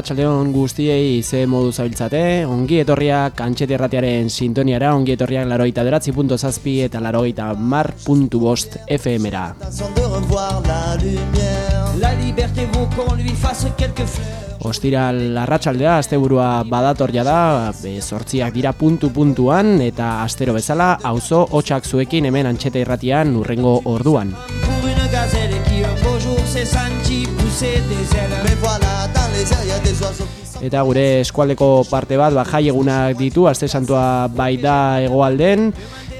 Arratxaldeon guztiei ze modu zabiltzate, ongi etorriak antxete erratiaren sintoniara, ongi etorriak laroita deratzi punto zazpi eta laroita mar puntu bost FM-era. Ostira larratxaldea, asteburua badator da, sortziak dira puntu-puntuan eta astero bezala, auzo hotxak zuekin hemen antxete erratian urrengo orduan. Eta gure eskualdeko parte bat ba, jai egunak ditu, aste santua bai da egoalden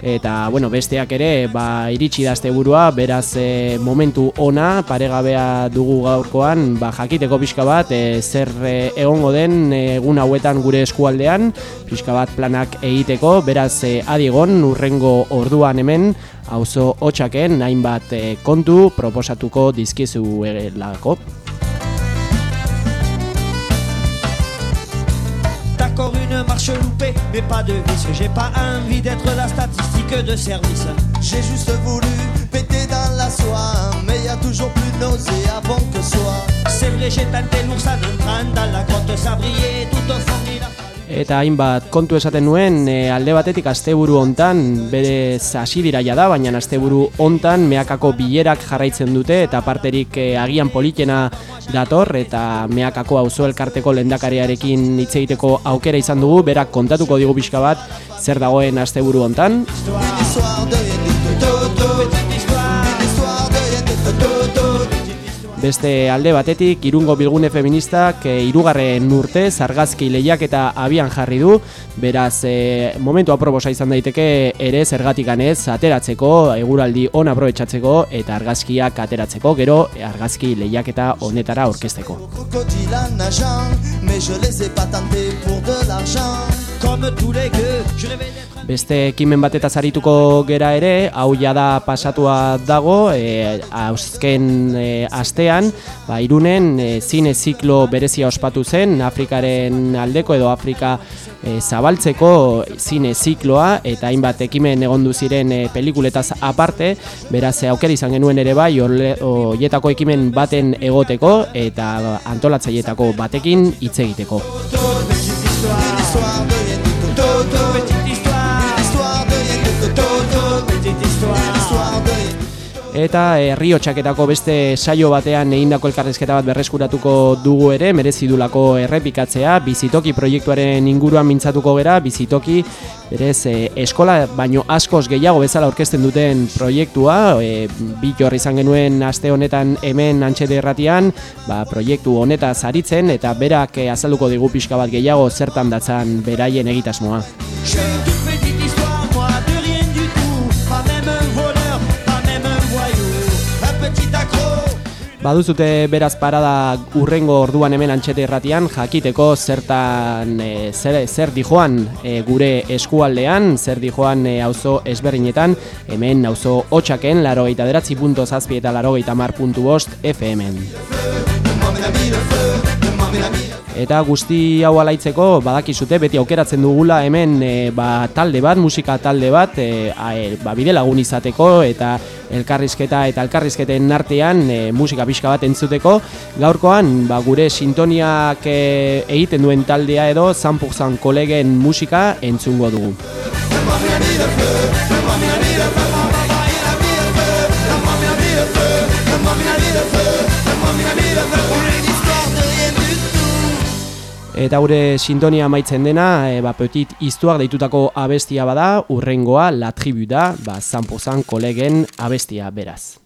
eta bueno, besteak ere ba, iritsi da burua, beraz e, momentu ona paregabea dugu gaurkoan ba, jakiteko pixka bat e, zer e, egongo den egun hauetan gure eskualdean pixka bat planak egiteko, beraz e, adiegon urrengo orduan hemen auzo hotxaken hainbat e, kontu proposatuko dizkizu lako. Marche loupée, mais pas de vice. J'ai pas envie d'être la statistique de service. J'ai juste voulu péter dans la soie, mais y a toujours plus nauséabond que soi. C'est vrai, j'ai tenté l'ours en entrant dans la grotte sabrier, tout au fond Eta hainbat kontu esaten nuen e, alde batetik asteburu hontan bere hasi dira da, baina asteburu hontan meakako bilerak jarraitzen dute eta parterik e, agian politena dator eta meakako auzo elkarteko lendakariarekin hitz egiteko aukera izan dugu, berak kontatuko digu pixka bat zer dagoen asteburu hontan. Beste alde batetik, irungo bilgune feministak e, irugarren urte zargazki lehiak eta abian jarri du, beraz e, momentu aprobosa izan daiteke ere zergatik ganez ateratzeko, eguraldi on aprobetsatzeko eta argazkiak ateratzeko, gero argazki lehiak eta honetara orkesteko. Beste ekimen bat eta zarituko gera ere, hau da pasatua dago, e, azken e, astean, ba, irunen e, zine ziklo berezia ospatu zen, Afrikaren aldeko edo Afrika e, zabaltzeko zine zikloa, eta hainbat ekimen egondu ziren e, pelikuletaz aparte, beraz aukera izan genuen ere bai, horietako ekimen baten egoteko, eta antolatzaietako batekin hitz egiteko. soir Eta herri txaketako beste saio batean egindako elkarrezketa bat berreskuratuko dugu ere, merezi dulako errepikatzea, bizitoki proiektuaren inguruan mintzatuko gera, bizitoki berez e, eskola baino askoz gehiago bezala aurkezten duten proiektua, e, bit horri izan genuen aste honetan hemen antxede erratian, ba, proiektu honeta zaritzen eta berak azalduko digu pixka bat gehiago zertan datzan beraien egitasmoa. Baduzute beraz parada urrengo orduan hemen antxete erratian, jakiteko zertan e, zer, zer dijoan e, gure eskualdean, zer dijoan e, auzo ezberdinetan, hemen auzo hotxaken, laro gaita deratzi punto zazpi eta laro gaita mar puntu bost FM-en. Eta guzti hau alaitzeko badakizute beti aukeratzen dugula hemen e, ba, talde bat, musika talde bat, e, a, e, ba, bide lagun izateko eta elkarrizketa eta elkarrizketen artean e, musika pixka bat entzuteko. Gaurkoan ba, gure sintoniak e, egiten duen taldea edo zanpukzan kolegen musika entzungo dugu. Eta gure sintonia amaitzen dena, e, ba, petit iztuak deitutako abestia bada, urrengoa, la tribu da, ba, zanpozan kolegen abestia beraz.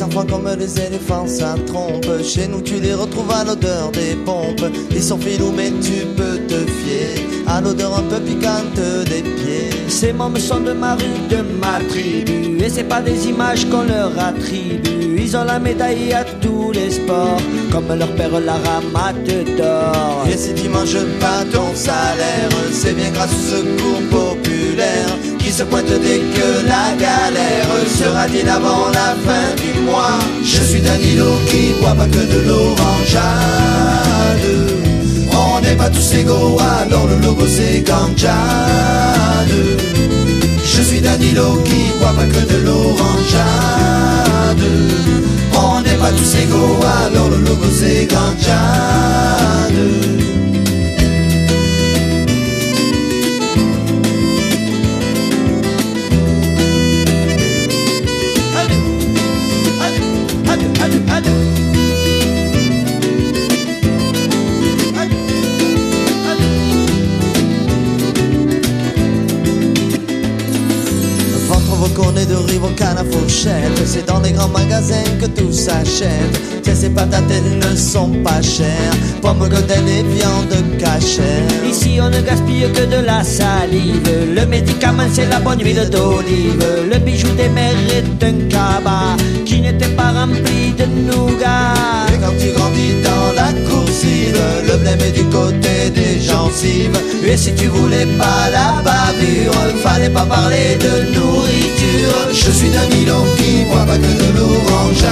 Les enfants comme les éléphants, ça trompe. Chez nous, tu les retrouves à l'odeur des pompes. Ils sont filous, mais tu peux te fier à l'odeur un peu piquante des pieds. Ces mômes sont de ma rue, de ma tribu. Et c'est pas des images qu'on leur attribue. Ils ont la médaille à tous les sports, comme leur père la ramate d'or. Et si tu manges pas ton salaire, c'est bien grâce au secours populaire qui se pointe dès que la galère sera dîne avant la fin du mois. Je suis Danilo qui boit pas que de l'orangeade. On n'est pas tous égaux, alors le logo c'est Ganjade. Je suis Danilo qui boit pas que de l'orangeade. On n'est pas tous égaux, alors le logo c'est Ganjade. Fourchette. C'est dans les grands magasins que tout s'achète. Tiens ces patates elles ne sont pas chères. Pommes godelles et viande cachère. Ici on ne gaspille que de la salive. Le médicament c'est la bonne huile d'olive. Le bijou des mères est un cabas Qui n'était pas rempli de nougat quand tu grandis dans la coursive Le blême est du côté des gencives. Et si tu voulais pas la bavure Fallait pas parler de nourriture. Je suis Danilo qui boit pas que de l'orangeade.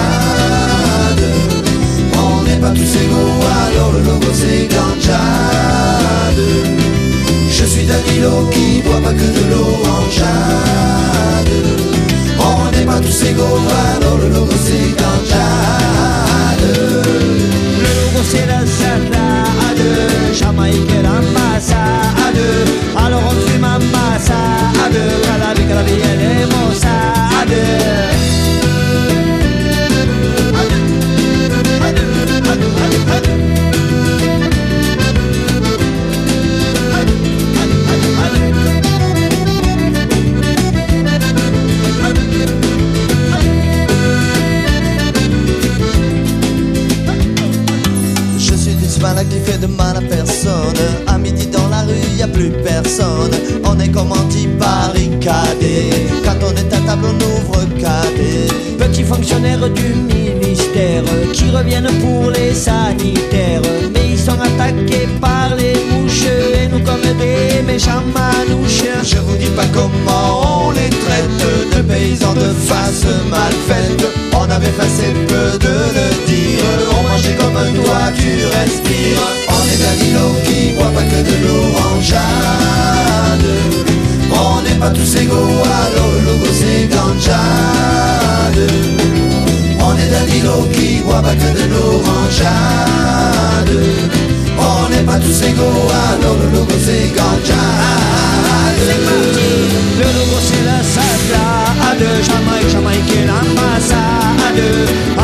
On n'est pas tous égaux alors le logo c'est Ganjade Je suis Danilo qui boit pas que de l'orangeade. On n'est pas tous égaux alors le logo c'est Ganjade si era certa a deux Tous égaux, alors logo c'est Ganjade. On est Danilo qui boit pas que de l'orangeade. On n'est pas tous égaux, alors logo c'est Ganjade. C'est parti, le logo c'est la salade. Jamaïque, Jamaïque et l'ambassade.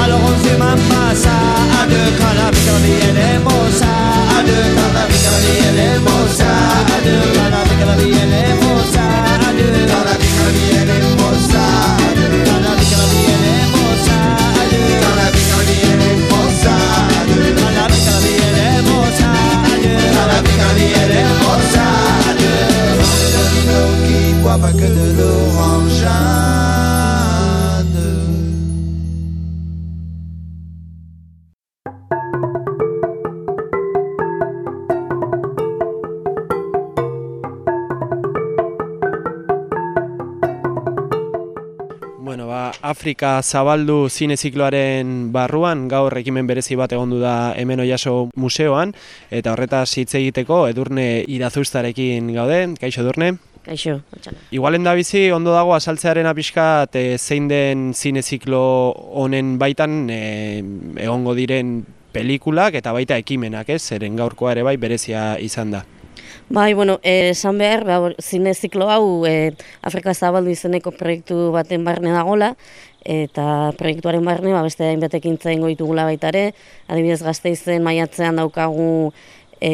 Alors on fait ma massade. Calabi, calabi, elle est mossade. Calabi, calabi, elle est mossade. Calabi, calabi, elle est mossade. Afrika zabaldu zinezikloaren barruan, gaur ekimen berezi bat egondu da hemen oiaso museoan, eta horretaz hitz egiteko edurne irazuztarekin gaude, kaixo edurne? Kaixo, atxala. Igualen da bizi, ondo dago asaltzearen apiskat e, zein den zineziklo honen baitan e, egongo diren pelikulak eta baita ekimenak, ez? Zeren gaurkoa ere bai berezia izan da. Bai, bueno, eh, esan behar, ba, zine ziklo hau e, Afrika Zabaldu izeneko proiektu baten barne dagola, eta proiektuaren barne, ba, beste hainbat ekintza ingo ditugula baita ere, adibidez gazte izen maiatzean daukagu e,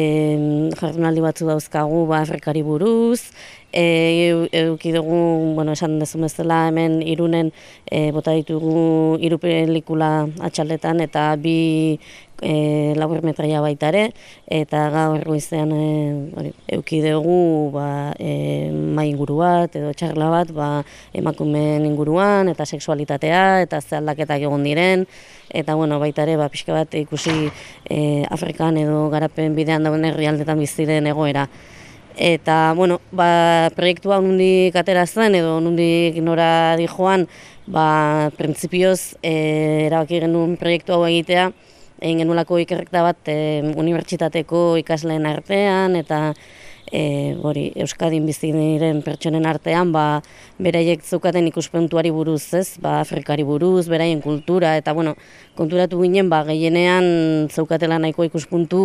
jardunaldi batzu dauzkagu ba, Afrikari buruz, e, eduki dugu, bueno, esan dezu bezala hemen irunen e, bota ditugu hiru pelikula atxaletan eta bi e, labur metraia baita ere, eta gaur goizean e, hori, eduki dugu ba, e, mai inguru bat edo txarla bat ba, emakumeen inguruan eta sexualitatea eta ze aldaketak egon diren, eta bueno, baita ere ba, pixka bat ikusi e, Afrikan edo garapen bidean dauen herrialdetan biziren egoera. Eta bueno, ba, proiektua nundik atera zen edo nundik nora di joan, ba, printzipioz e, erabaki genuen proiektu hau egitea, egin genulako ikerrekta bat e, unibertsitateko ikasleen artean eta e, hori, Euskadin bizi diren pertsonen artean, ba, beraiek zukaten ikuspuntuari buruz, ez? Ba, Afrikari buruz, beraien kultura, eta bueno, konturatu ginen, ba, gehienean zeukatela nahiko ikuspuntu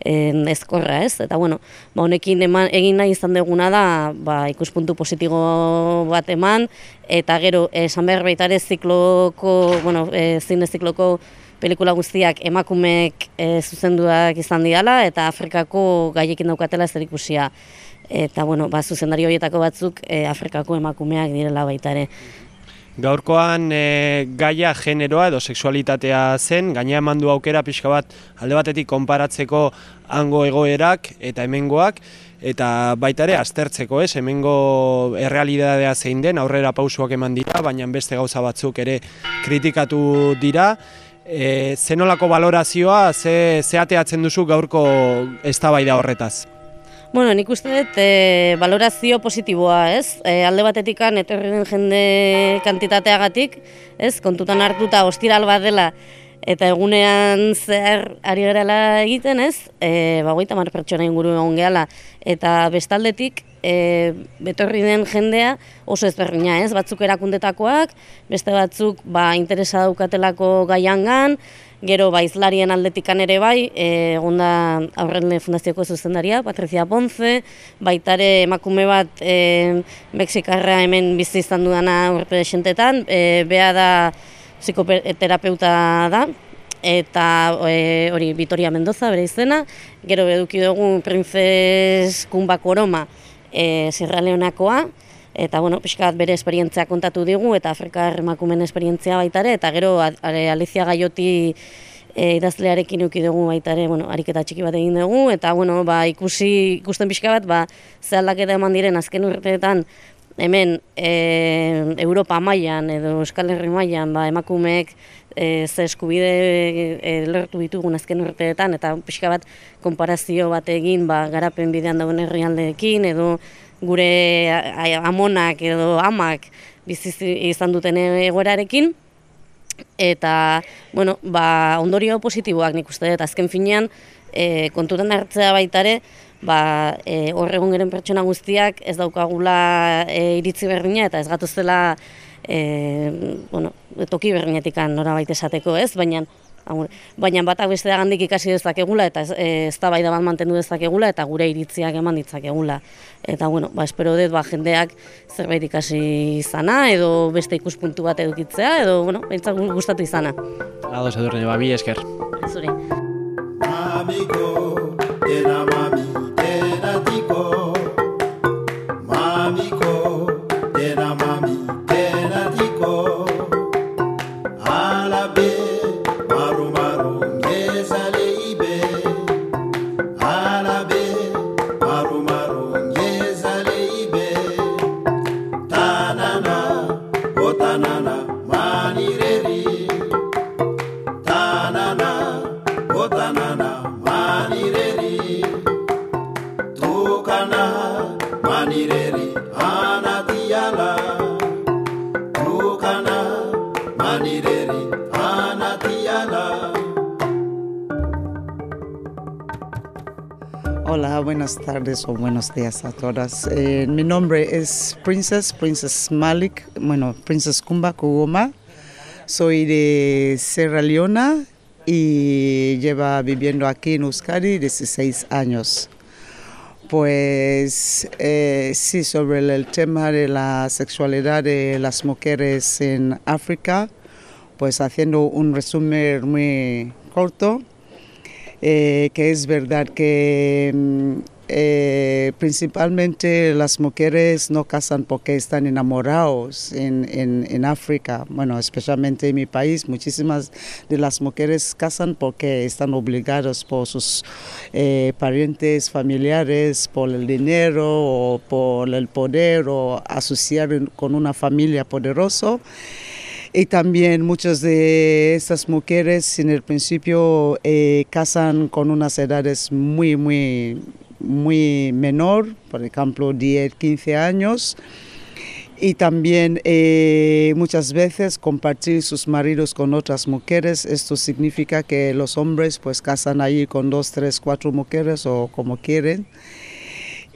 en, ezkorra, ez? Eta bueno, ba, honekin eman, egin nahi izan deguna da, ba, ikuspuntu positibo bat eman, eta gero, esan behar baitare zikloko, bueno, e, zine zikloko, pelikula guztiak emakumeek e, zuzenduak izan diala eta Afrikako gaiekin daukatela zer ikusia. Eta bueno, ba, zuzendari horietako batzuk e, Afrikako emakumeak direla baita ere. Gaurkoan e, gaia generoa edo sexualitatea zen, gaina eman du aukera pixka bat alde batetik konparatzeko hango egoerak eta hemengoak, eta baita ere aztertzeko, ez, hemengo errealidadea zein den, aurrera pausuak eman dira, baina beste gauza batzuk ere kritikatu dira, e, zenolako balorazioa, ze, ze ateatzen duzu gaurko eztabaida horretaz? Bueno, nik uste dut e, balorazio positiboa, ez? E, alde batetik etorri den jende kantitateagatik, ez? Kontutan hartuta ostiral bat dela eta egunean zer ari gerala egiten, ez? E, ba, goita mar pertsona inguru egon gehala. Eta bestaldetik, e, betorri den jendea oso ezberdina, ez? Batzuk erakundetakoak, beste batzuk ba, interesa daukatelako gaiangan, gero ba, izlarien aldetikan ere bai, e, egonda aurrenle fundazioko zuzendaria, Patricia Ponce, baitare emakume bat e, Mexikarra hemen bizi izan dudana urte desentetan, e, bea da psikoterapeuta da, eta e, hori Vitoria Mendoza bere izena, gero eduki dugu Princes Kumba Koroma, e, Sierra eta bueno, pixkat bere esperientzia kontatu digu, eta Afrikar emakumen esperientzia baitare, eta gero Alicia Gaioti e, idazlearekin uki dugu baitare, bueno, ariketa txiki bat egin dugu, eta bueno, ba, ikusi, ikusten pixka bat, ba, ze aldaketa eman diren azken urteetan, hemen e, Europa mailan edo Euskal Herri mailan ba, emakumeek e, ze eskubide e, lertu ditugun azken urteetan eta pixka bat konparazio bat egin ba, garapen bidean dauen herrialdeekin edo gure amonak edo amak bizi izan duten egoerarekin. Eta bueno, ba, ondorio positiboak nik uste dut azken finean e, kontutan hartzea baitare ba, e, horregun geren pertsona guztiak ez daukagula e, iritzi berdina eta ez gatuzela e, bueno, toki berdinetik nora baita esateko ez, baina baina batak beste da gandik ikasi dezakegula eta ez, e, ez da bai da bat mantendu dezakegula eta gure iritziak eman ditzakegula. Eta bueno, ba, espero dut ba, jendeak zerbait ikasi izana edo beste ikuspuntu bat edukitzea edo bueno, gustatu izana. Ados edurne, ba, bi esker. Zuri. Amigo, era mami. Buenas tardes o buenos días a todas. Eh, mi nombre es Princess, Princess Malik, bueno, Princess Kumba Kugoma. Soy de Sierra Leona y lleva viviendo aquí en Euskadi 16 años. Pues eh, sí, sobre el tema de la sexualidad de las mujeres en África, pues haciendo un resumen muy corto, eh, que es verdad que mm, eh, principalmente las mujeres no casan porque están enamorados en, en, en, África, bueno, especialmente en mi país, muchísimas de las mujeres casan porque están obligadas por sus eh, parientes, familiares, por el dinero o por el poder o asociar con una familia poderosa. Y también muchas de estas mujeres en el principio eh, casan con unas edades muy, muy, muy menor, por ejemplo 10, 15 años. Y también eh, muchas veces compartir sus maridos con otras mujeres. Esto significa que los hombres pues casan ahí con dos, tres, cuatro mujeres o como quieren.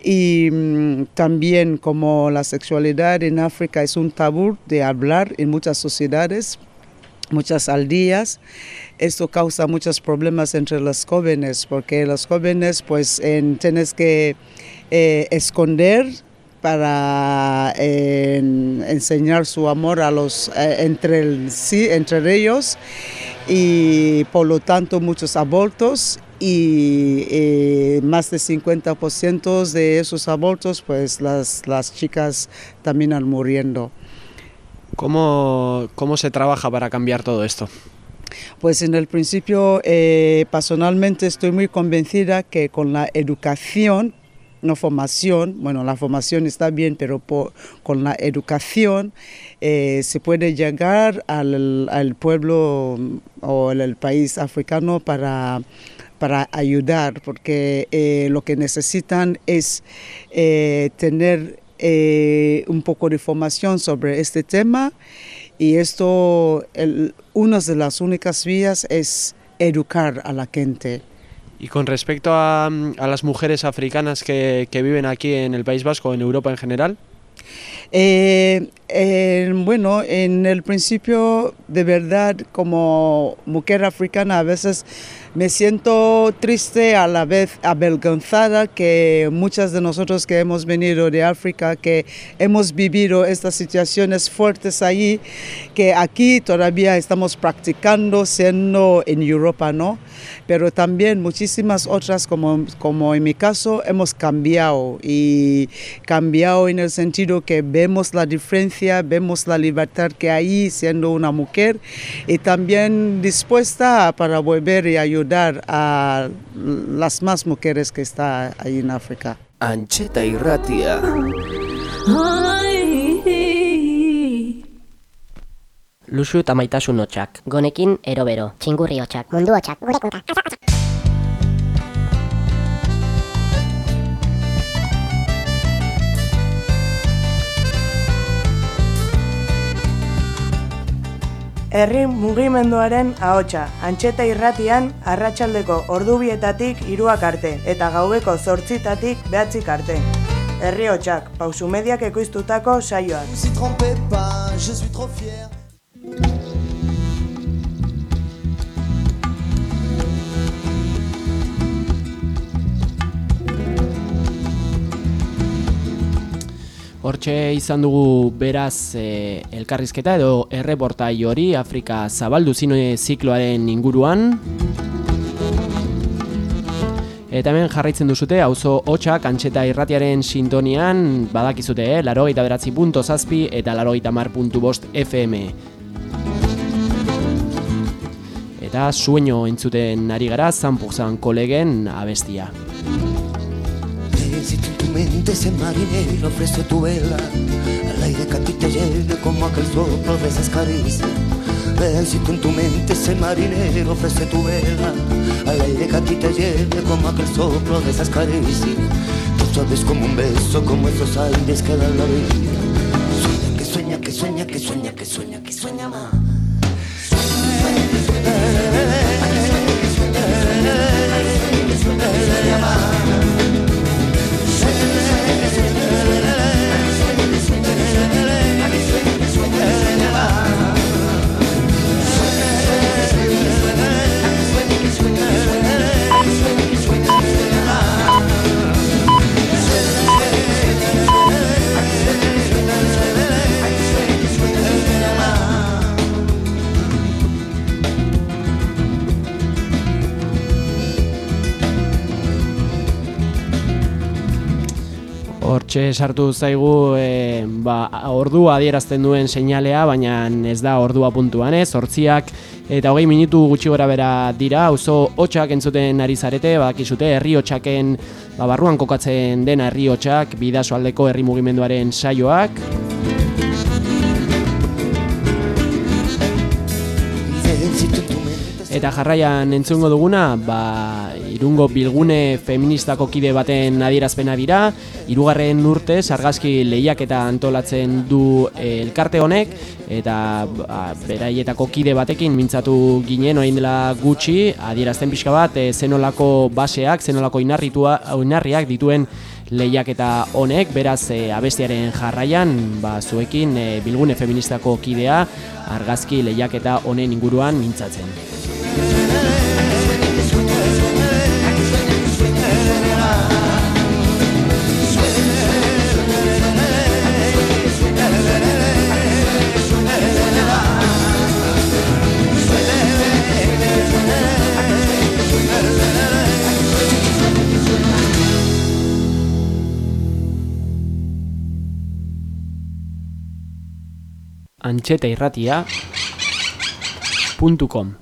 Y mm, también como la sexualidad en África es un tabú de hablar en muchas sociedades, muchas aldeas, esto causa muchos problemas entre los jóvenes, porque los jóvenes pues en, tienes que eh, esconder para enseñar su amor a los eh, entre sí entre ellos. Y por lo tanto muchos abortos y eh, más del 50% de esos abortos, pues las, las chicas terminan muriendo. ¿Cómo, ¿Cómo se trabaja para cambiar todo esto? Pues en el principio, eh, personalmente estoy muy convencida que con la educación, no formación, bueno, la formación está bien, pero por, con la educación eh, se puede llegar al, al pueblo o al país africano para para ayudar, porque eh, lo que necesitan es eh, tener eh, un poco de información sobre este tema y esto, el, una de las únicas vías es educar a la gente. Y con respecto a, a las mujeres africanas que, que, viven aquí en el País Vasco, en Europa en general. Eh, bueno, en el principio, de verdad, como mujer africana, a veces me siento triste a la vez avergonzada que muchas de nosotros que hemos venido de África, que hemos vivido estas situaciones fuertes allí, que aquí todavía estamos practicando siendo en Europa, ¿no? Pero también muchísimas otras, como en mi caso, hemos cambiado y cambiado en el sentido que vemos la diferencia, vemos la libertad que hay siendo una mujer y también dispuesta para volver y ayudar ayudar a las más mujeres que están ahí en África. Ancheta irratia. Luxu eta maitasun hotxak. Gonekin erobero. Txingurri hotxak. Mundu hotxak. Herri mugimenduaren ahotsa, antxeta irratian, arratsaldeko ordubietatik iruak arte, eta gaubeko zortzitatik behatzik arte. Herri hotxak, pausu mediak ekoiztutako saioak. Hortxe izan dugu beraz e, elkarrizketa edo erreportai hori Afrika zabaldu zine zikloaren inguruan. Eta hemen jarraitzen duzute, auzo hotxak antxeta irratiaren sintonian badakizute, eh? laro eta beratzi punto zazpi eta laro eta mar puntu bost FM. Eta sueño entzuten ari gara, zanpuzan kolegen abestia. Mente ese marinero ofrece tu vela al aire que a ti te lleve como aquel soplo de esas caricias. Si tú en tu mente ese marinero ofrece tu vela al aire que a ti te lleve como aquel soplo de esas caricias. Tú sabes como un beso, como esos aires que dan la vida. Sueña que sueña, que sueña, que sueña, que sueña, que sueña más. Hortxe sartu zaigu e, ba, ordua adierazten duen seinalea, baina ez da ordua puntuan ez, hortziak eta hogei minutu gutxi gora bera dira, oso hotxak entzuten ari zarete, badakizute herri hotxaken ba, barruan kokatzen dena herri hotxak, bidazo aldeko herri mugimenduaren saioak. Eta jarraian entzungo duguna, ba, irungo bilgune feministako kide baten adierazpena dira, irugarren urte sargazki lehiak eta antolatzen du eh, elkarte honek, eta ba, beraietako kide batekin mintzatu ginen orain dela gutxi, adierazten pixka bat, e, zenolako baseak, zenolako inarritua, inarriak dituen lehiak eta honek, beraz e, abestiaren jarraian, ba, zuekin bilgune feministako kidea, argazki lehiak eta honen inguruan mintzatzen. Antxeta irratia.com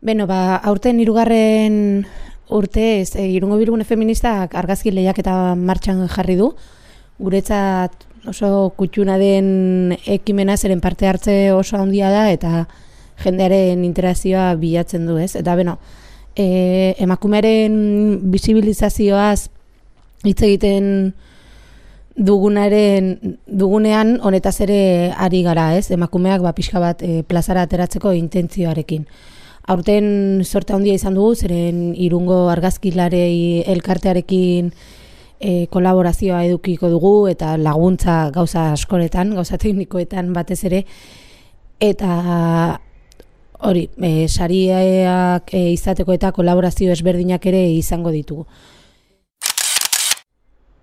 Beno, ba, aurten irugarren urte ez, e, irungo bilgune feministak argazki lehiak eta martxan jarri du. Guretzat oso kutxuna den ekimena zeren parte hartze oso handia da eta jendearen interazioa bilatzen du ez. Eta beno, e, emakumearen bisibilizazioaz hitz egiten dugunaren dugunean honetaz ere ari gara, ez? Emakumeak ba pixka bat e, plazara ateratzeko intentzioarekin. Aurten sorte handia izan dugu, zeren irungo argazkilarei elkartearekin e, kolaborazioa edukiko dugu eta laguntza gauza askoretan, gauza teknikoetan batez ere eta hori, e, sariak e, izateko eta kolaborazio ezberdinak ere izango ditugu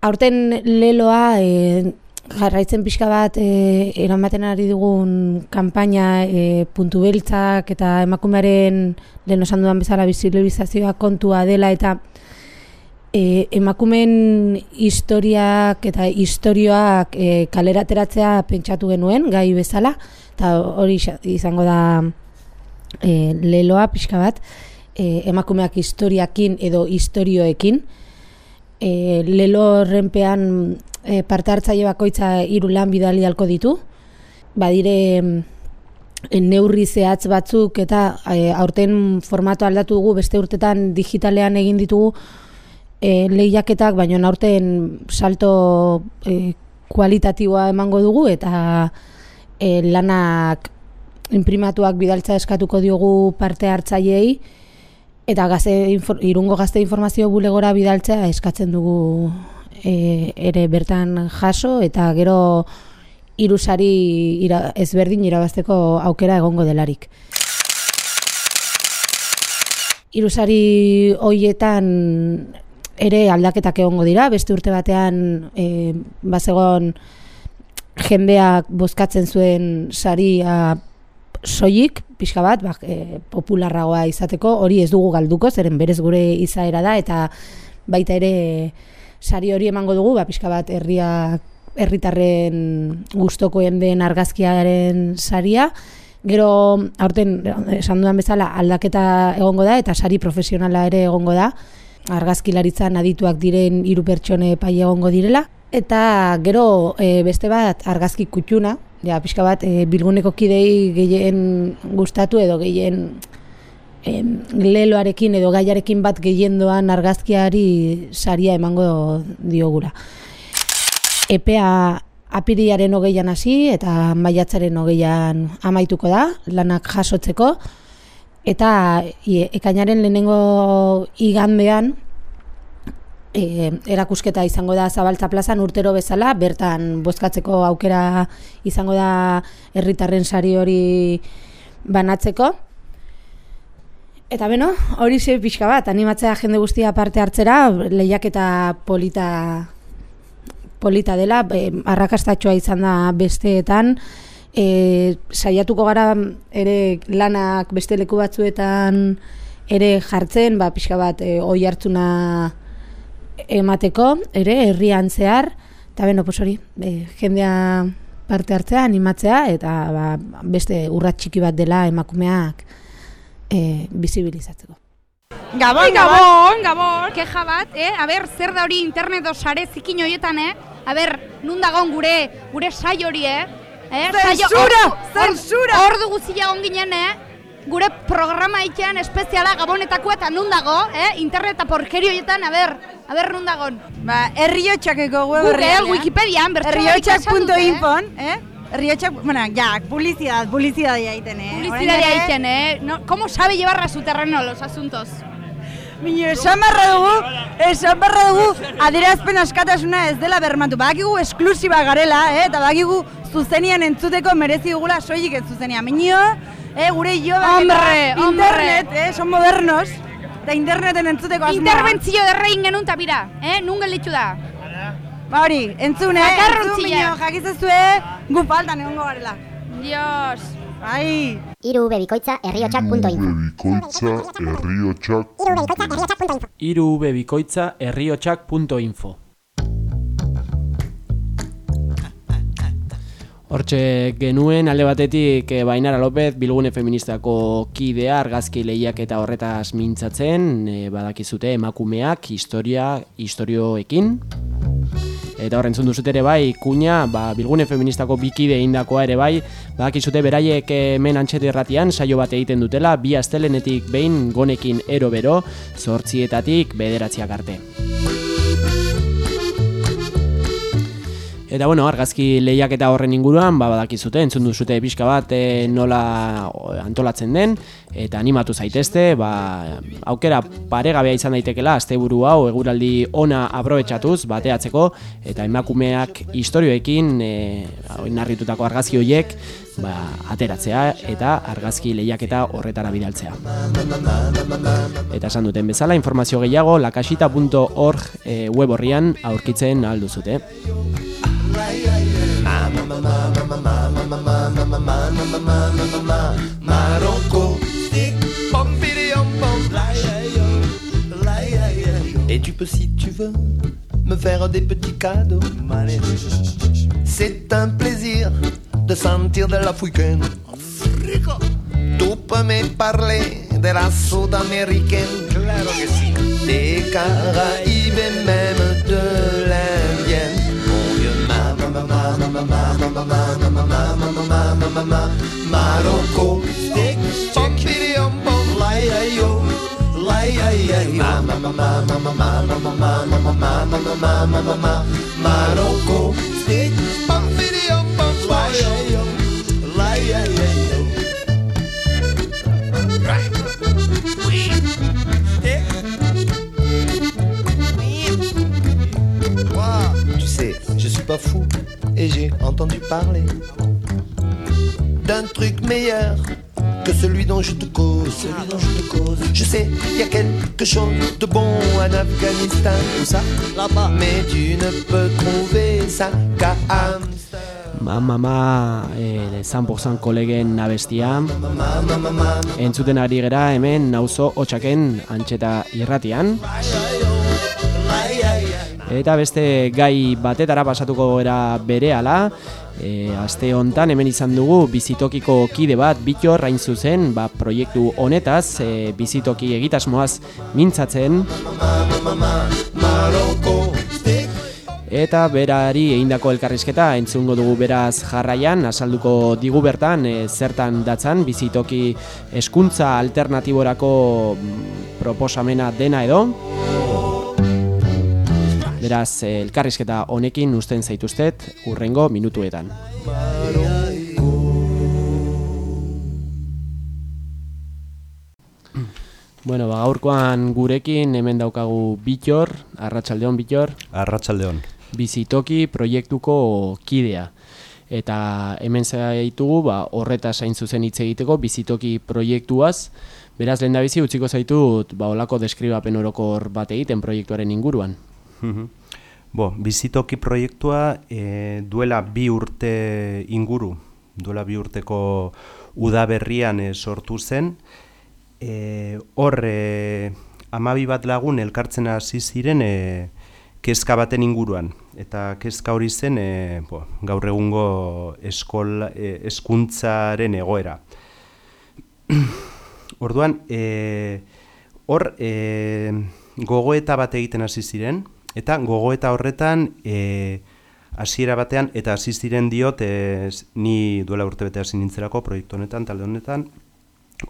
aurten leloa e, jarraitzen pixka bat e, eramaten ari dugun kanpaina e, puntu beltzak eta emakumearen lehen osan dudan bezala bizibilizazioa kontua dela eta e, emakumen historiak eta historioak e, kalerateratzea pentsatu genuen gai bezala. Eta hori izango da e, leloa pixka bat e, emakumeak historiakin edo historioekin e, lelo horrenpean e, parte hartzaile bakoitza hiru lan bidali halko ditu. Badire e, neurri zehatz batzuk eta e, aurten formato aldatu dugu beste urtetan digitalean egin ditugu e, lehiaketak, baina aurten salto e, kualitatiboa emango dugu eta e, lanak imprimatuak bidaltza eskatuko diogu parte hartzaileei Eta gazte, irungo gazte informazio bulegora bidaltzea eskatzen dugu e, ere bertan jaso eta gero irusari ira, ezberdin irabazteko aukera egongo delarik. Irusari hoietan ere aldaketak egongo dira, beste urte batean e, bazegon jendeak bozkatzen zuen saria soilik, pixka bat, bak, e, popularragoa izateko, hori ez dugu galduko, zeren berez gure izaera da, eta baita ere sari hori emango dugu, ba, pixka bat herria herritarren gustokoen den argazkiaren saria, gero aurten esan dudan bezala aldaketa egongo da, eta sari profesionala ere egongo da, argazkilaritzan adituak diren hiru pertsone pai egongo direla, eta gero e, beste bat argazki kutxuna, ja, pixka bat, e, bilguneko kidei gehien gustatu edo gehien e, leloarekin edo gaiarekin bat gehien doan argazkiari saria emango diogura. Epea apiriaren hogeian hasi eta maiatzaren hogeian amaituko da, lanak jasotzeko, eta ekainaren lehenengo igandean, e, erakusketa izango da Zabaltza plazan urtero bezala, bertan bozkatzeko aukera izango da herritarren sari hori banatzeko. Eta beno, hori ze pixka bat, animatzea jende guztia parte hartzera, lehiak eta polita, polita dela, e, arrakastatxoa izan da besteetan, e, saiatuko gara ere lanak beste leku batzuetan ere jartzen, ba, pixka bat, e, oi hartzuna emateko, ere, herrian zehar, eta beno, pues hori, e, jendea parte hartzea, animatzea, eta ba, beste urrat txiki bat dela emakumeak e, bizibilizatzeko. Gabon, gabon, gabon, keja bat, eh? A ber, zer da hori internet sare zikin horietan, eh? A ber, nun dagoen gure, gure sai hori, eh? eh? Zensura, zensura! Ordu guzia onginen, eh? Gure programa itean espeziala gabonetako eta nun dago, eh? Internet eta porkeri horietan, a ber, a ber, nun dagoen. Ba, herriotxakeko web Google, eh? Wikipedian, bertxo Herriotxak.infon, eh? Herriotxak, bueno, ja, publicidad, publicidad egiten, eh? Publicidad egiten, eh? No, ¿Cómo sabe llevar a su terreno los asuntos? Mino, esan barra dugu, esan barra dugu, adierazpen askatasuna ez dela bermatu. Badakigu esklusiba garela, eh? eta badakigu zuzenian entzuteko merezi dugula soilik ez zuzenian. Mino, eh, gure jo hombre, internet, eh, son modernos, eta interneten entzuteko asmoa. Interbentzio derrein genuen tapira, eh? nun gelitzu da. Ba hori, entzun, eh? Entzun, mino, jakizazue, gu faltan egongo garela. Dios. Bai. Iru bebikoitza herriotxak.info Iru bebikoitza herriotxak.info Hortxe genuen alde batetik eh, Bainara López bilgune feministako kidea argazki lehiak eta horretaz mintzatzen eh, badakizute emakumeak historia historioekin. Eta horren zunduzut ere bai kuña ba, bilgune feministako bikide indakoa ere bai badakizute beraiek hemen antxete erratian saio bat egiten dutela bi astelenetik behin gonekin ero bero zortzietatik bederatziak arte Eta bueno, argazki lehiak eta horren inguruan, ba, badakizute, entzun duzute pixka bat e, nola antolatzen den, eta animatu zaitezte, ba, aukera paregabea izan daitekela, asteburu hau, eguraldi ona aprobetsatuz, bateatzeko, eta emakumeak historioekin, e, narritutako argazki horiek, ba, ateratzea, eta argazki lehiak eta horretara bidaltzea. Eta esan duten bezala, informazio gehiago, lakasita.org e, web horrian aurkitzen alduzute. Et tu peux si tu veux me faire des petits cadeaux. C'est un plaisir de sentir de l'africaine. Tu peux me parler de la sud-américaine. Des Caraïbes Marokko. Stick, Tu sais, je suis pas fou et j'ai entendu parler d'un truc meilleur que celui dont je te cause. Celui dont je te cause. Je sais, il y a quelque chose de bon en Afghanistan. Où ça Là-bas. Mais tu ne peux trouver ça qu'à Amsterdam. Mama, eh, 100% kolegen abestia Entzuten ari gera hemen nauzo hotxaken antxeta irratian Eta beste gai batetara pasatuko era berehala e, Aste hontan hemen izan dugu bizitokiko kide bat Bitor rain zuzen ba, proiektu honetaz e, bizitoki egitasmoaz mintzatzen Eta berari egindako elkarrizketa entzungo dugu beraz jarraian, azalduko digu bertan e, zertan datzan bizitoki eskuntza alternatiborako proposamena dena edo. Beraz, e, elkarrizketa honekin usten zaituztet urrengo minutuetan. Bueno, ba, gaurkoan gurekin hemen daukagu Bitor, Arratsaldeon Bitor. Arratsaldeon. Bizitoki proiektuko kidea. Eta hemen zaitugu, ba, horreta zain zuzen hitz egiteko bizitoki proiektuaz. Beraz, lehen bizi utziko zaitut, ba, olako deskribapen orokor bat egiten proiektuaren inguruan. Bo, bizitoki proiektua e, duela bi urte inguru, duela bi urteko udaberrian e, sortu zen, e, hor e, amabi bat lagun elkartzen hasi ziren e, kezka baten inguruan. Eta kezka hori zen e, bo, gaur egungo eskola, e, eskuntzaren egoera. Orduan, e, hor e, gogoeta bat egiten hasi ziren, eta gogoeta horretan e, hasiera batean, eta hasi ziren diot, e, ni duela urte bete hasi nintzelako proiektu honetan, talde honetan,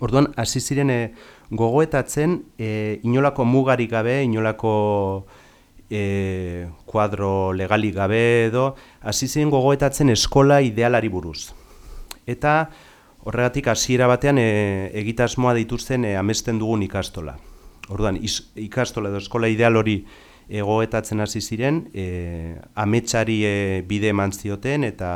Orduan, hasi ziren e, gogoetatzen e, inolako mugarik gabe, inolako e, kuadro legalik gabe edo, hasi ziren gogoetatzen eskola idealari buruz. Eta horregatik hasiera batean e, egitasmoa dituzten e, amesten dugun ikastola. Orduan, ikastola edo eskola ideal hori egoetatzen hasi ziren, e, ametsari e, bide eman zioten eta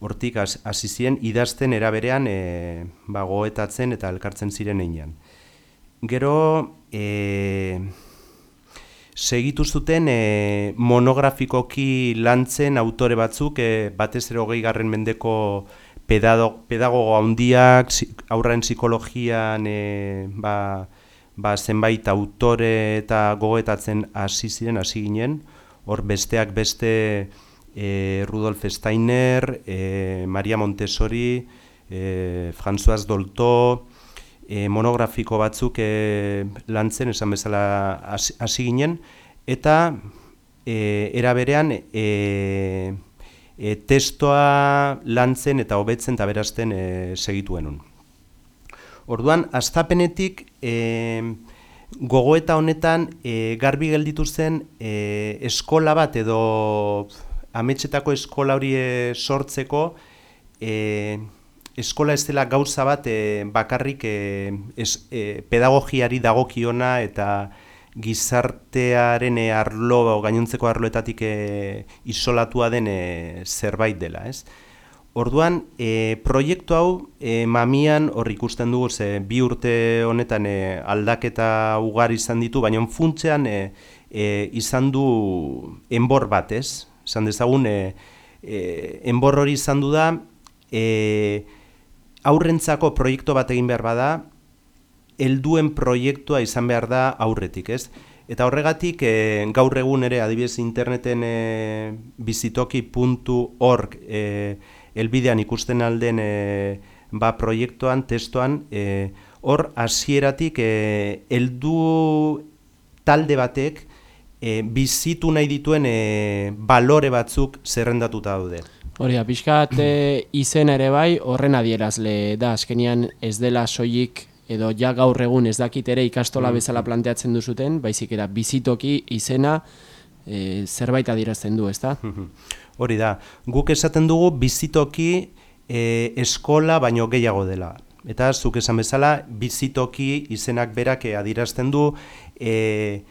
hortik hasi ziren idazten eraberean e, ba, goetatzen eta elkartzen ziren einean. Gero e, segitu zuten e, monografikoki lantzen autore batzuk e, batez ere hogei garren mendeko pedagogo handiak aurren psikologian e, ba, ba, zenbait autore eta gogoetatzen hasi ziren hasi ginen, hor besteak beste e, Rudolf Steiner, e, Maria Montessori, e, François Dolto, e, monografiko batzuk e, lantzen, esan bezala hasi ginen, eta e, era berean e, e, testoa lantzen eta hobetzen eta berazten e, segituenun. Orduan, astapenetik e, gogoeta honetan e, garbi gelditu zen e, eskola bat edo ametxetako eskola hori eh, sortzeko e, eskola ez dela gauza bat e, bakarrik e, es, e, pedagogiari dagokiona eta gizartearen arlo, gainontzeko arloetatik e, isolatua den e, zerbait dela, ez? Orduan, e, proiektu hau e, mamian hor ikusten dugu ze bi urte honetan e, aldaketa ugari izan ditu, baina funtzean e, e, izan du enbor bat, ez? esan dezagun, e, e, enbor hori izan du da, e, aurrentzako proiektu bat egin behar bada, helduen proiektua izan behar da aurretik, ez? Eta horregatik, e, gaur egun ere, adibidez interneten e, bizitoki.org e, elbidean ikusten alden e, ba proiektuan, testoan, e, hor hasieratik e, heldu talde batek e, bizitu nahi dituen e, balore batzuk zerrendatuta daude. Hori da, pixkat e, izen ere bai, horren adierazle da, azkenian ez dela soilik edo ja gaur egun ez dakit ere ikastola mm. bezala planteatzen duzuten, baizik era bizitoki izena e, zerbait adierazten du, ezta? Hori da, guk esaten dugu bizitoki e, eskola baino gehiago dela. Eta zuk esan bezala, bizitoki izenak berak adierazten du, e,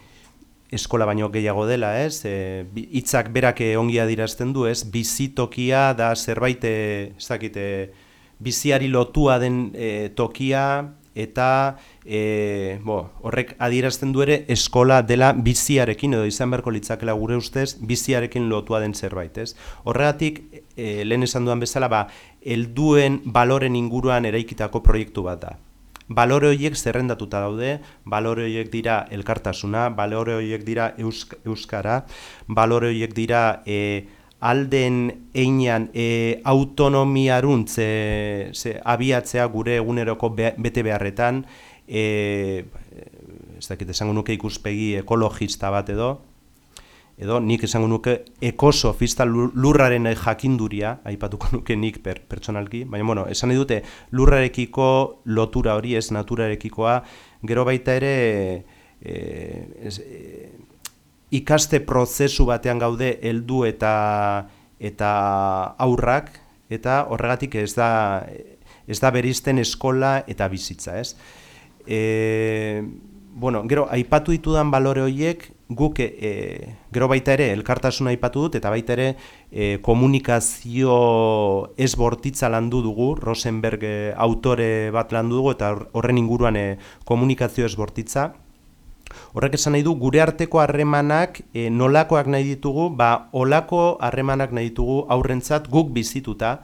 eskola baino gehiago dela, ez? E, hitzak berak ongia dirazten du, ez? Bizitokia da zerbait, e, ez dakite, biziari lotua den e, tokia eta e, bo, horrek adierazten du ere eskola dela biziarekin edo izan beharko litzakela gure ustez biziarekin lotua den zerbait, ez? Horregatik e, lehen esan duan bezala ba helduen baloren inguruan eraikitako proiektu bat da balore horiek zerrendatuta daude, balore horiek dira elkartasuna, balore horiek dira euskara, balore horiek dira e, alden einean e, autonomiarun ze, ze abiatzea gure eguneroko bete beharretan, e, ez dakit esango nuke ikuspegi ekologista bat edo, edo nik esango nuke ekosofista lurraren jakinduria, aipatuko nuke nik per, pertsonalki, baina bueno, esan dute lurrarekiko lotura hori ez naturarekikoa, gero baita ere e, ez, e, ikaste prozesu batean gaude heldu eta eta aurrak eta horregatik ez da ez da beristen eskola eta bizitza, ez? E, bueno, gero aipatu ditudan balore horiek guk e, gero baita ere elkartasuna aipatu dut eta baita ere e, komunikazio ez bortitza landu dugu, Rosenberg e, autore bat landu dugu eta horren inguruan e, komunikazio ez bortitza. Horrek esan nahi du gure arteko harremanak e, nolakoak nahi ditugu, ba olako harremanak nahi ditugu aurrentzat guk bizituta,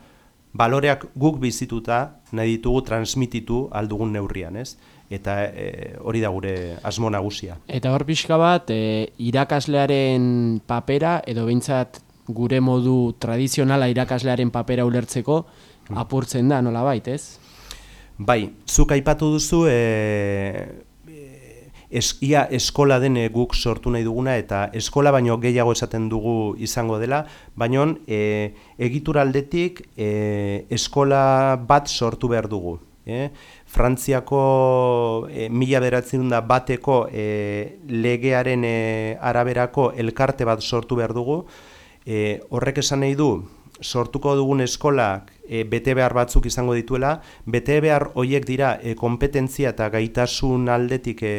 baloreak guk bizituta nahi ditugu transmititu aldugun neurrian, ez? eta e, hori da gure asmo nagusia. Eta hor pixka bat, e, irakaslearen papera, edo behintzat gure modu tradizionala irakaslearen papera ulertzeko, apurtzen da, nola bait, ez? Bai, zuk aipatu duzu, e, es, ia eskola dene guk sortu nahi duguna, eta eskola baino gehiago esaten dugu izango dela, baino e, egituraldetik e, eskola bat sortu behar dugu. E? Frantziako e, mila beratzen da bateko e, legearen e, araberako elkarte bat sortu behar dugu. E, horrek esan nahi du, sortuko dugun eskolak e, bete behar batzuk izango dituela, bete behar hoiek dira e, kompetentzia eta gaitasun aldetik e,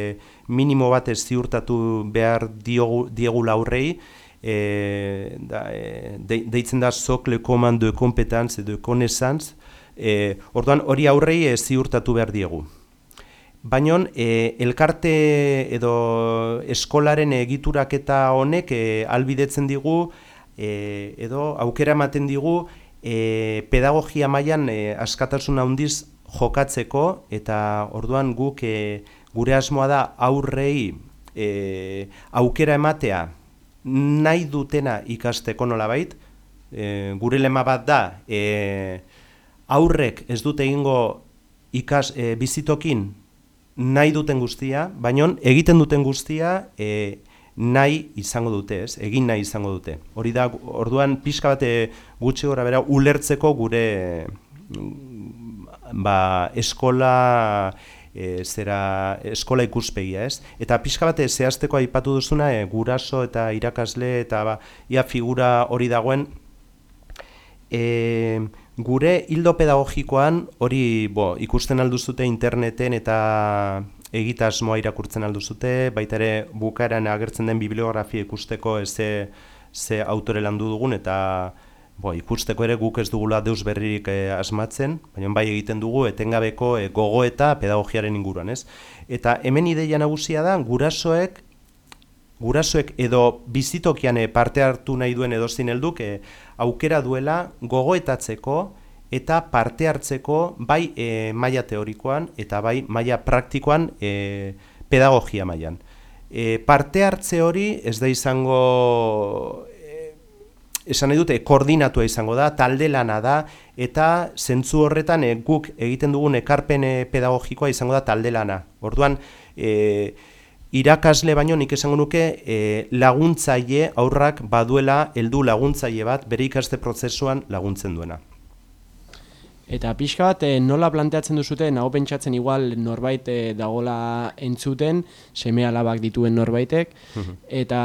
minimo bat ez ziurtatu behar diogu, diegu laurrei, e, da, e, de, deitzen da sokle koman de kompetentz edo konesantz, e, orduan hori aurrei ez ziurtatu behar diegu. Baina e, elkarte edo eskolaren egituraketa honek e, albidetzen digu e, edo aukera ematen digu e, pedagogia mailan e, askatasun handiz jokatzeko eta orduan guk e, gure asmoa da aurrei e, aukera ematea nahi dutena ikasteko nolabait e, gure lema bat da e, aurrek ez dute egingo ikas e, bizitokin nahi duten guztia, baina egiten duten guztia e, nahi izango dute, ez? Egin nahi izango dute. Hori da, orduan pixka bate gutxi gora bera ulertzeko gure ba, eskola e, zera eskola ikuspegia, ez? Eta pixka bate zehazteko aipatu duzuna, e, guraso eta irakasle eta ba, ia figura hori dagoen e, gure hildo pedagogikoan hori bo, ikusten alduzute interneten eta egitasmoa irakurtzen aldu zute, baita ere bukaeran agertzen den bibliografia ikusteko ze, ze autore landu dugun, eta bo, ikusteko ere guk ez dugula deus berririk eh, asmatzen, baina bai egiten dugu etengabeko eh, gogo eta pedagogiaren inguruan, ez? Eta hemen ideia nagusia da, gurasoek, gurasoek edo bizitokian eh, parte hartu nahi duen edo helduk eh, aukera duela gogoetatzeko, eta parte hartzeko bai e, maila teorikoan eta bai maila praktikoan e, pedagogia mailan. E, parte hartze hori ez da izango e, esan nahi dute koordinatua izango da, talde lana da eta zentzu horretan e, guk egiten dugun ekarpen pedagogikoa izango da talde lana. Orduan e, irakasle baino nik esango nuke e, laguntzaile aurrak baduela heldu laguntzaile bat bere ikaste prozesuan laguntzen duena. Eta pixka bat, eh, nola planteatzen duzute, nago pentsatzen igual norbait eh, dagola entzuten, seme alabak dituen norbaitek, mhm. eta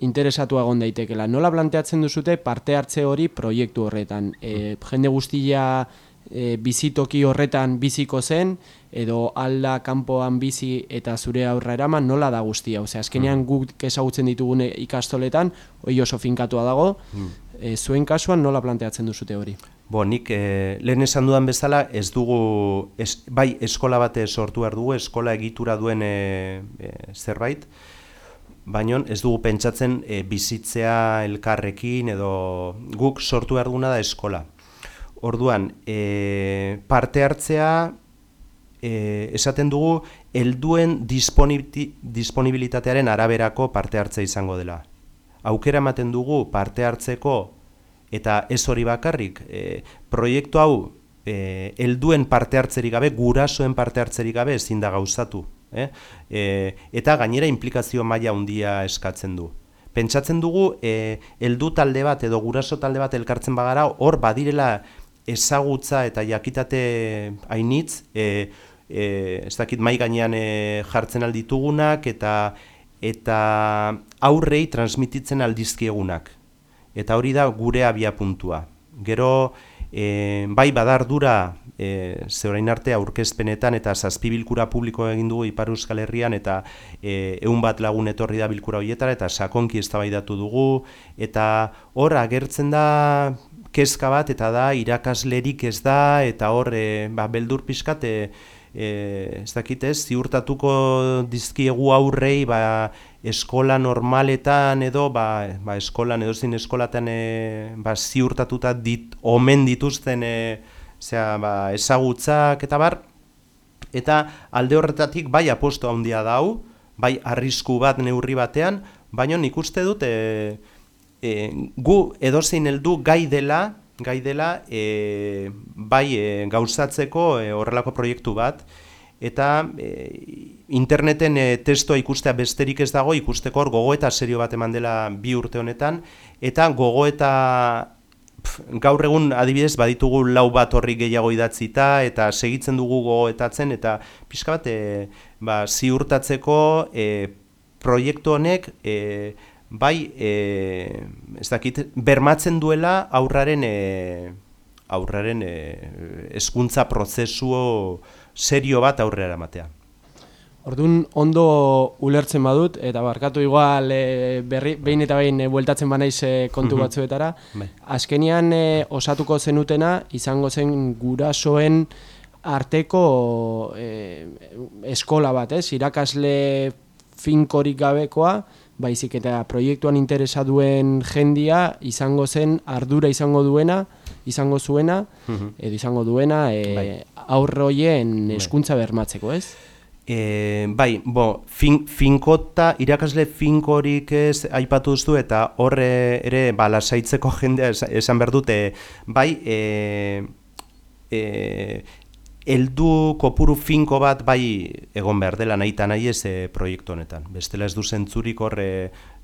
interesatu egon daitekela. Nola planteatzen duzute parte hartze hori proiektu horretan? E, jende guztia e, bizitoki horretan biziko zen, edo alda kanpoan bizi eta zure aurra eraman, nola da guztia? Osea, azkenean mhm. guk ezagutzen ditugune ikastoletan, hoi oso finkatua dago, e, zuen kasuan nola planteatzen duzute hori? Bo, nik e, lehen esan dudan bezala ez dugu, ez, bai eskola bate sortu behar dugu, eskola egitura duen e, e, zerbait, baina ez dugu pentsatzen e, bizitzea elkarrekin edo guk sortu behar duguna da eskola. Orduan, e, parte hartzea e, esaten dugu helduen disponibilitatearen araberako parte hartzea izango dela. Aukera ematen dugu parte hartzeko eta ez hori bakarrik, e, proiektu hau e, helduen parte hartzerik gabe, gurasoen parte hartzerik gabe ezin da gauzatu. Eh? E, eta gainera implikazio maila handia eskatzen du. Pentsatzen dugu, e, heldu talde bat edo guraso talde bat elkartzen bagara, hor badirela ezagutza eta jakitate hainitz, e, e, ez dakit mai gainean e, jartzen alditugunak eta eta aurrei transmititzen aldizkiegunak eta hori da gure abia puntua. Gero, e, bai badardura, e, zeurain arte aurkezpenetan eta zazpibilkura publiko egin dugu Ipar Euskal Herrian eta e, egun bat lagun etorri da bilkura horietara eta sakonki eztabaidatu dugu. Eta hor agertzen da kezka bat eta da irakaslerik ez da eta hor e, ba, beldur pixkat e, ez dakit ez, ziurtatuko dizkiegu aurrei ba, eskola normaletan edo, ba, ba, eskolan edo zin eskolatan e, ba, ziurtatuta dit, omen dituzten e, zera, ba, ezagutzak eta bar, eta alde horretatik bai aposto handia dau, bai arrisku bat neurri batean, baina nik uste dut e, e, gu edozein heldu gai dela, gai dela e, bai e, gauzatzeko e, horrelako proiektu bat, eta e, interneten e, testoa ikustea besterik ez dago, ikusteko hor gogo eta serio bat eman dela bi urte honetan, eta gogo eta gaur egun adibidez baditugu lau bat horri gehiago idatzita eta segitzen dugu gogoetatzen eta pixka bat e, ba, ziurtatzeko e, proiektu honek e, bai e, ez dakit, bermatzen duela aurraren e, aurraren e, eskuntza prozesu serio bat aurrera matea. Ordun ondo ulertzen badut eta barkatu igual e, berri, behin eta behin e, bueltatzen banaiz e, kontu mhm. batzuetara. Bai. Azkenian e, osatuko zenutena izango zen gurasoen arteko e, eskola bat, ez? Irakasle finkorik gabekoa, baizik eta proiektuan interesa duen jendia izango zen ardura izango duena, izango zuena, mhm. edo izango duena e. aurroien bai. eskuntza bermatzeko, ez? E, bai, bo, fin, finkota, irakasle finkorik ez aipatu duzu eta horre ere ba, lasaitzeko jendea esan behar dute, bai, e, e, eldu kopuru finko bat bai egon behar dela nahi eta nahi ez e, proiektu honetan. Bestela ez du zentzurik horre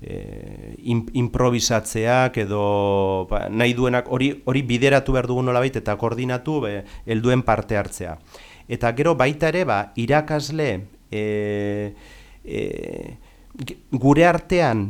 e, improvisatzeak edo ba, nahi duenak hori, hori bideratu behar dugu nola eta koordinatu be, elduen parte hartzea. Eta gero baita ere, ba, irakasle e, e, gure artean,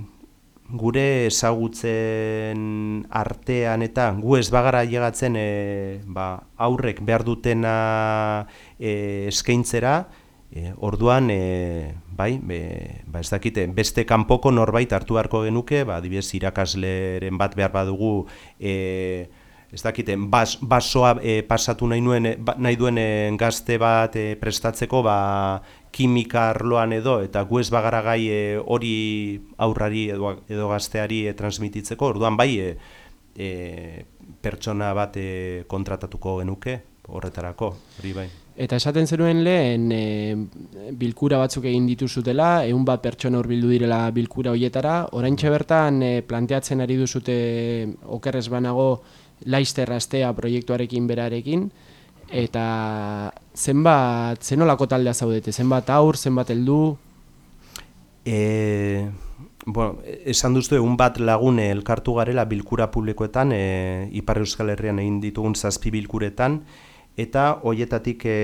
gure ezagutzen artean eta gu ez bagara llegatzen e, ba, aurrek behar dutena e, eskaintzera, e, orduan, e, bai, be, ba ez dakite, beste kanpoko norbait hartu beharko genuke, ba, dibes irakasleren bat behar badugu, e, ez dakite, bas, basoa e, pasatu nahi, nuen, ba, nahi duen e, gazte bat e, prestatzeko, ba, kimika arloan edo, eta gu ez bagara gai e, hori aurrari edo, edo gazteari e, transmititzeko, orduan bai e, e, pertsona bat e, kontratatuko genuke horretarako, hori bai. Eta esaten zenuen lehen e, bilkura batzuk egin dituzutela, egun bat pertsona urbildu direla bilkura hoietara, orain bertan e, planteatzen ari duzute okerrez banago laizter astea proiektuarekin berarekin eta zenbat zenolako taldea zaudete? Zenbat aur zenbat heldu? E, bueno, esan duztu egun bat lagune elkartu garela bilkura publikoetan e, Ipar Euskal Herrian egin ditugun zazpi bilkuretan eta hoietatik e,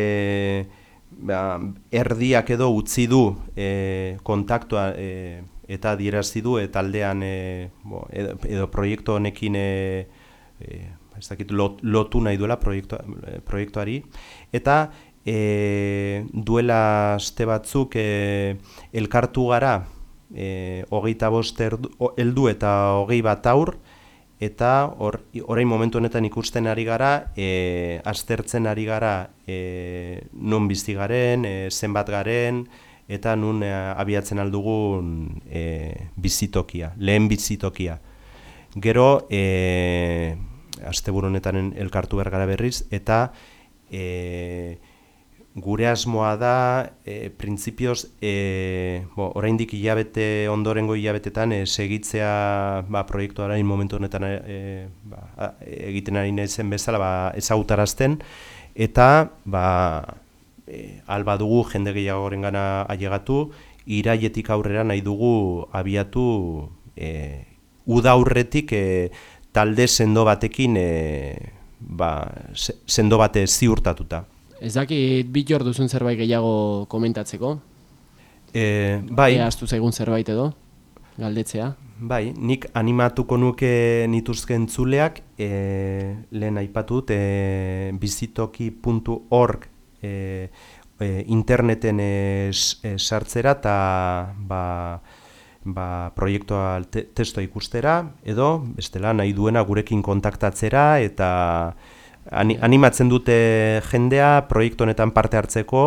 ba, erdiak edo utzi du e, kontaktua e, eta dierazi du eta aldean e, bo, edo, edo proiektu honekin e, e, ez dakit, lotu nahi duela proiektu, eh, proiektuari, eta e, duela aste batzuk e, elkartu gara e, hogeita boster heldu eta hogei bat aur, eta orain momentu honetan ikusten ari gara, e, aztertzen ari gara e, non bizti garen, e, zenbat garen, eta nun abiatzen aldugun e, bizitokia, lehen bizitokia. Gero, e, asteburu honetan elkartu behar gara berriz, eta e, gure asmoa da, e, printzipioz, e, bo, oraindik hilabete, ondorengo hilabetetan, e, segitzea ba, proiektu arain momentu honetan e, ba, egiten ari nahi bezala ba, ezagutarazten, eta ba, e, alba dugu jende gehiagoren gana ailegatu, iraietik aurrera nahi dugu abiatu e, uda aurretik e, talde sendo batekin e, ba, sendo bate ziurtatuta. Ez dakit bit jor duzun zerbait gehiago komentatzeko? E, bai. Ea astu zaigun zerbait edo, galdetzea? Bai, nik animatuko nuke nituzken zuleak, e, lehen aipatut, e, bizitoki.org e, e, interneten e, sartzera eta ba, ba, proiektua te, testo ikustera, edo, bestela, nahi duena gurekin kontaktatzera, eta animatzen dute jendea proiektu honetan parte hartzeko,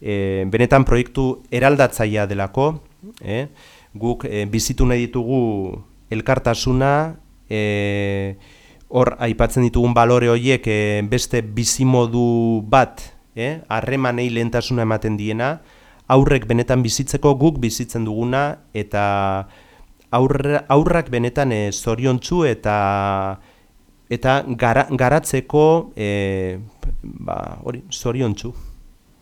e, benetan proiektu eraldatzaia delako, e, guk e, bizitu nahi ditugu elkartasuna, e, hor aipatzen ditugun balore horiek e, beste bizimodu bat eh, harremanei lehentasuna ematen diena, aurrek benetan bizitzeko guk bizitzen duguna, eta aurra, aurrak benetan e, zoriontzu eta eta gara, garatzeko e, ba, hori, zoriontzu.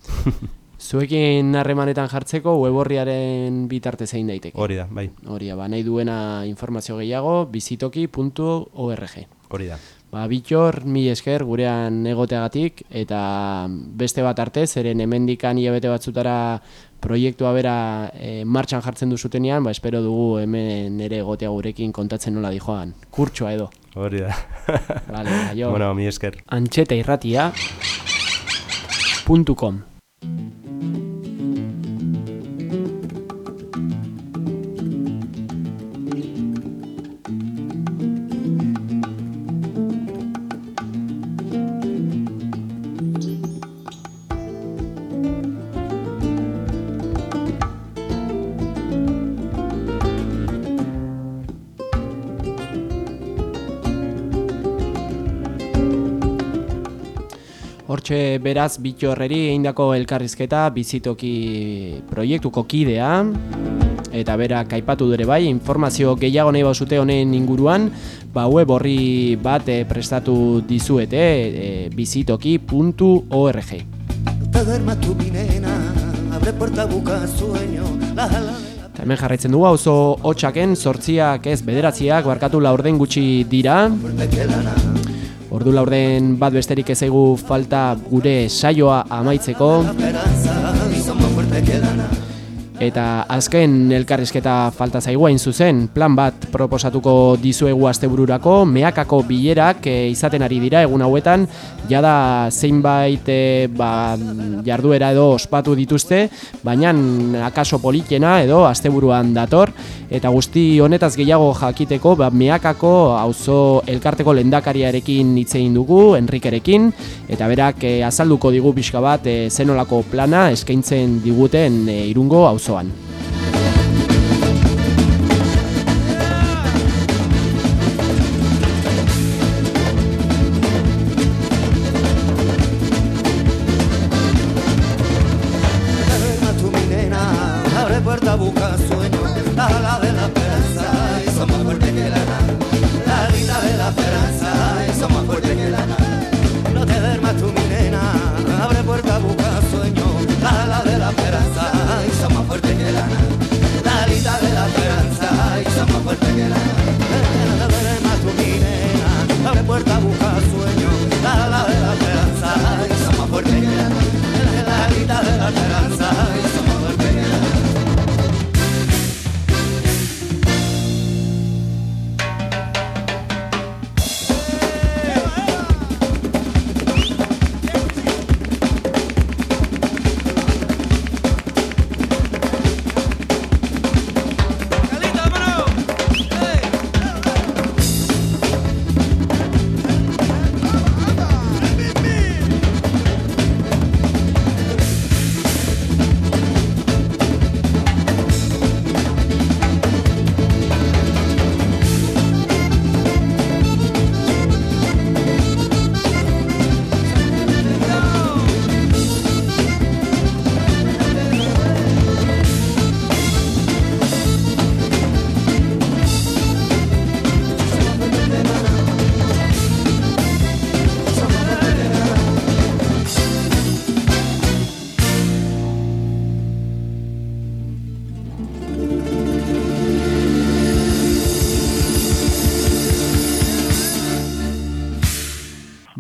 Zuekin harremanetan jartzeko weborriaren bitarte zein daiteke. Hori da, bai. Hori da, ba, nahi duena informazio gehiago, bizitoki.org. Hori da. Ba, bitxor, mi esker gurean egoteagatik, eta beste bat arte, zeren hemendikan hilabete batzutara proiektua bera e, martxan jartzen duzutenean, ba, espero dugu hemen ere egotea gurekin kontatzen nola dijoan. Kurtsoa edo. Hori da. Vale, aio. Bueno, mi esker. Antxeta irratia. .com Hortxe beraz bitxorreri eindako elkarrizketa bizitoki proiektuko kidea. Eta bera kaipatu dure bai, informazio gehiago nahi bauzute honen inguruan, ba web horri bat eh, prestatu dizuete e, bizitoki.org Eta hemen jarraitzen dugu oso hotxaken, sortziak ez bederatziak, barkatu laurden gutxi dira Ordu laurden bat besterik ez falta gure saioa amaitzeko Eta azken elkarrizketa falta zaiguain zuzen, plan bat proposatuko dizuegu astebururako, meakako bilerak e, izaten ari dira egun hauetan, jada zeinbait e, ba, jarduera edo ospatu dituzte, baina akaso politena edo asteburuan dator, eta guzti honetaz gehiago jakiteko, ba, meakako auzo elkarteko lendakariarekin hitzein dugu, Enrikerekin, eta berak e, azalduko digu pixka bat e, zenolako plana eskaintzen diguten e, irungo auzo auzoan.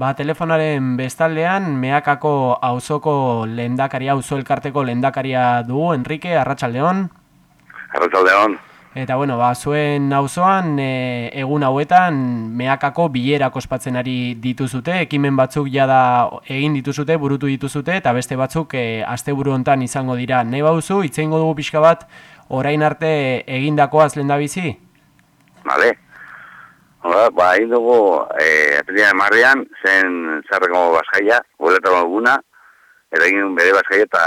Ba, telefonaren bestaldean, meakako auzoko lendakaria, auzo elkarteko lendakaria dugu, Enrique, Arratxaldeon. Arratxaldeon. Eta, bueno, ba, zuen auzoan e, egun hauetan, meakako bilera kospatzen ari dituzute, ekimen batzuk jada egin dituzute, burutu dituzute, eta beste batzuk e, asteburu hontan izango dira. Nei bauzu, itzeingo dugu pixka bat, orain arte egindakoaz lendabizi? Vale. Ba, ba, hain dugu, e, apilia emarrian, zen zarreko baskaia, boleta guna, eta egin bere baskaia, eta,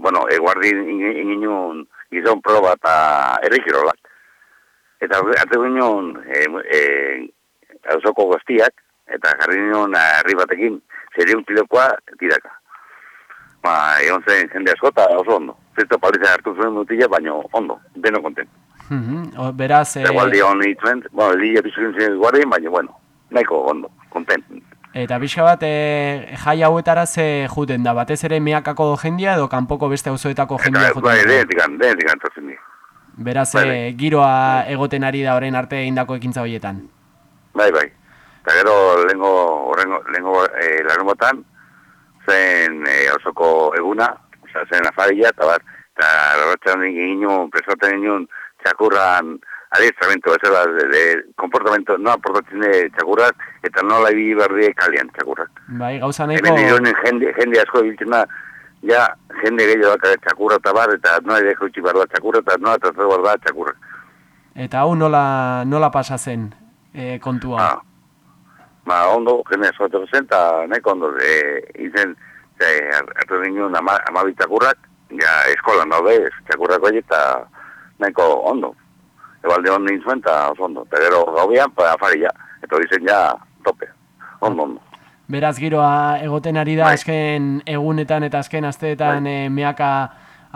bueno, eguardi ingin gizon proba eta errikirolak. Eta arte ginen, e, e, hausoko goztiak, eta jarri ginen herri batekin, zerion pilokoa tiraka. ba, egon zen jende asko eta oso ondo. Zerto paliza hartu zuen mutila, baino ondo, deno konten. Mhm, o, beraz... Eta gualdi hon ituen, bueno, lilla pizukin zen guardien, baina, bueno, nahiko ondo, konten. Eta pixka bat, e, jai hauetara ze juten da, batez ere meakako jendia edo kanpoko beste auzoetako jendia Eta, juten bai, da. denetik, denetik antotzen dira. Beraz, bai, e, giroa egoten ari da orain arte indako ekintza horietan. Bai, bai. Eta gero, lehengo, horrengo, lehengo e, larunbotan, zen e, osoko eguna, oza, zen afaria, eta bat, eta lorratzen ginen, presaten ginen, txakurran, adiestramentu, ez da, de, de, komportamento, no aportatzen de txakurrak, eta nola ibili berdi kalian txakurrak. Bai, gauza nahiko... Hemen dironen jende, jende asko biltzen da, ja, jende gehiago da txakurra eta bar, eta nola ideko utzi behar da txakurra, eta nola tratatu behar da txakurra. Eta hau nola, nola pasa zen e, kontua? Ba, ondo, jende asko zen, eta nahiko ondo, e, izen, e, hartu ginen ama, amabi txakurrak, ja, eskolan daude, txakurrak hori, eta nahiko ondo. Ebalde egin zuen, eta oso ondo. Eta gero gaubian, pa, afari ja, eta hori zen ja, tope. Ondo, ondo. Beraz giroa egoten ari da Bai. azken egunetan eta azken asteetan e, meaka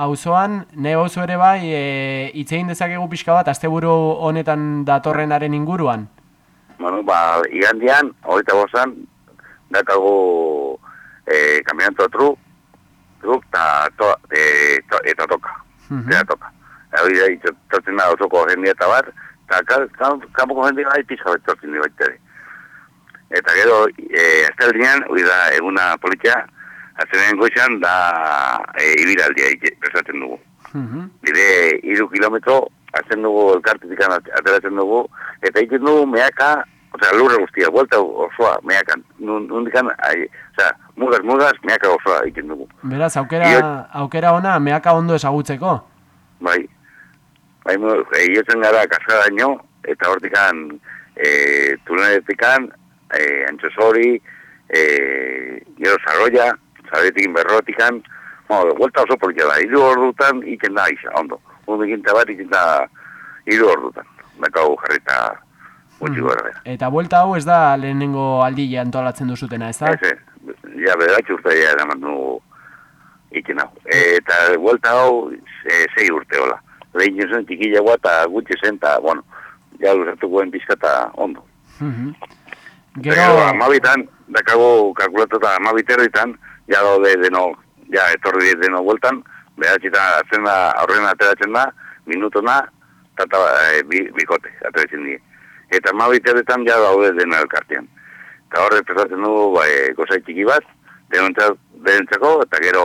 auzoan, ne oso ere bai, e, itzein dezakegu pixka bat, asteburu honetan datorrenaren inguruan. Bueno, ba, igandian, horita bozan, dakago e, kaminanto tru, truk, eta to, e, to, eta toka. Eta toka. Hori da, itortzen da osoko jendia eta bat, eta ka- ka- kanpoko jendia bai pizka bat tortzen dira baita. Eta gero, e, asteldian, hori da, eguna politia, aztenen goizan, da e, ibiraldia prestatzen dugu. Dire, iru kilometro, azten dugu, elkartetik ateratzen dugu, eta egiten dugu meaka, osea, lurre guztia, vuelta osoa, meakan. Nun- Nundikan, ai, osea, mugaz, mugaz, meaka osoa egiten dugu. Beraz, aukera, Io- aukera ona meaka ondo ezagutzeko. Bai, bai, mu- e, iotzen gara kaskadaino, eta hortikan, e, tuneletikan, e, antxosori, e, gero zarroia, zarretikin berrotikan, bueno, vuelta oso politia da, hiru ordutan iken da isa, ondo. Undu ikinta bat iken da hiru ordutan. Dakau jarrita gutxi bera. Eta buelta hau ez da lehenengo aldia antolatzen duzutena, ez da? Ez, ez, ja, bederatzi urte ja eraman du iken hau. Eta vuelta hau e, sei urte hola. Lehin zen txikilagoa eta gutxi zen, eta, bueno, ja luzatukoen pizka eta ondo. Mhm. Gero, Gero, amabitan, dakago kalkulatuta amabiterritan, ja daude deno, ja etorri deno bueltan, behatzitan atzen da, aurrena ateratzen da, minutona, tata e, bi, bikote, ateratzen die. Eta amabiterritan ja daude deno elkartean. Eta horre prestatzen dugu, ba, e, gozai txiki bat, denontzat, denentzako, eta gero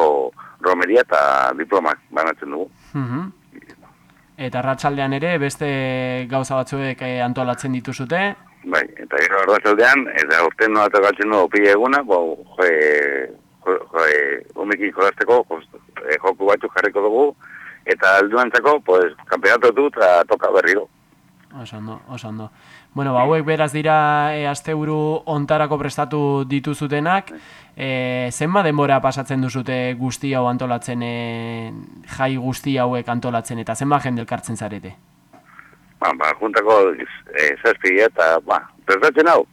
romeria eta diplomak banatzen dugu. Mhm. Eta arratsaldean ere beste gauza batzuek eh, antolatzen dituzute. Bai, eta gero arratzaldean, eta urten nola tokatzen dugu pila eguna, bo, jo, jo, jo, umekin jolasteko jo- e, joku batzuk jarriko dugu, eta alduantzako, pues, kampeonato du eta toka berriro. Oso ondo, oso ondo. Bueno, ba, hauek beraz dira e, asteburu ontarako prestatu dituzutenak. E, zenba denbora pasatzen duzute guzti hau antolatzen, e, jai guzti hauek antolatzen, eta zenba jende elkartzen zarete? Ba, ba, juntako e, zazpia eta, ba, prestatzen hau.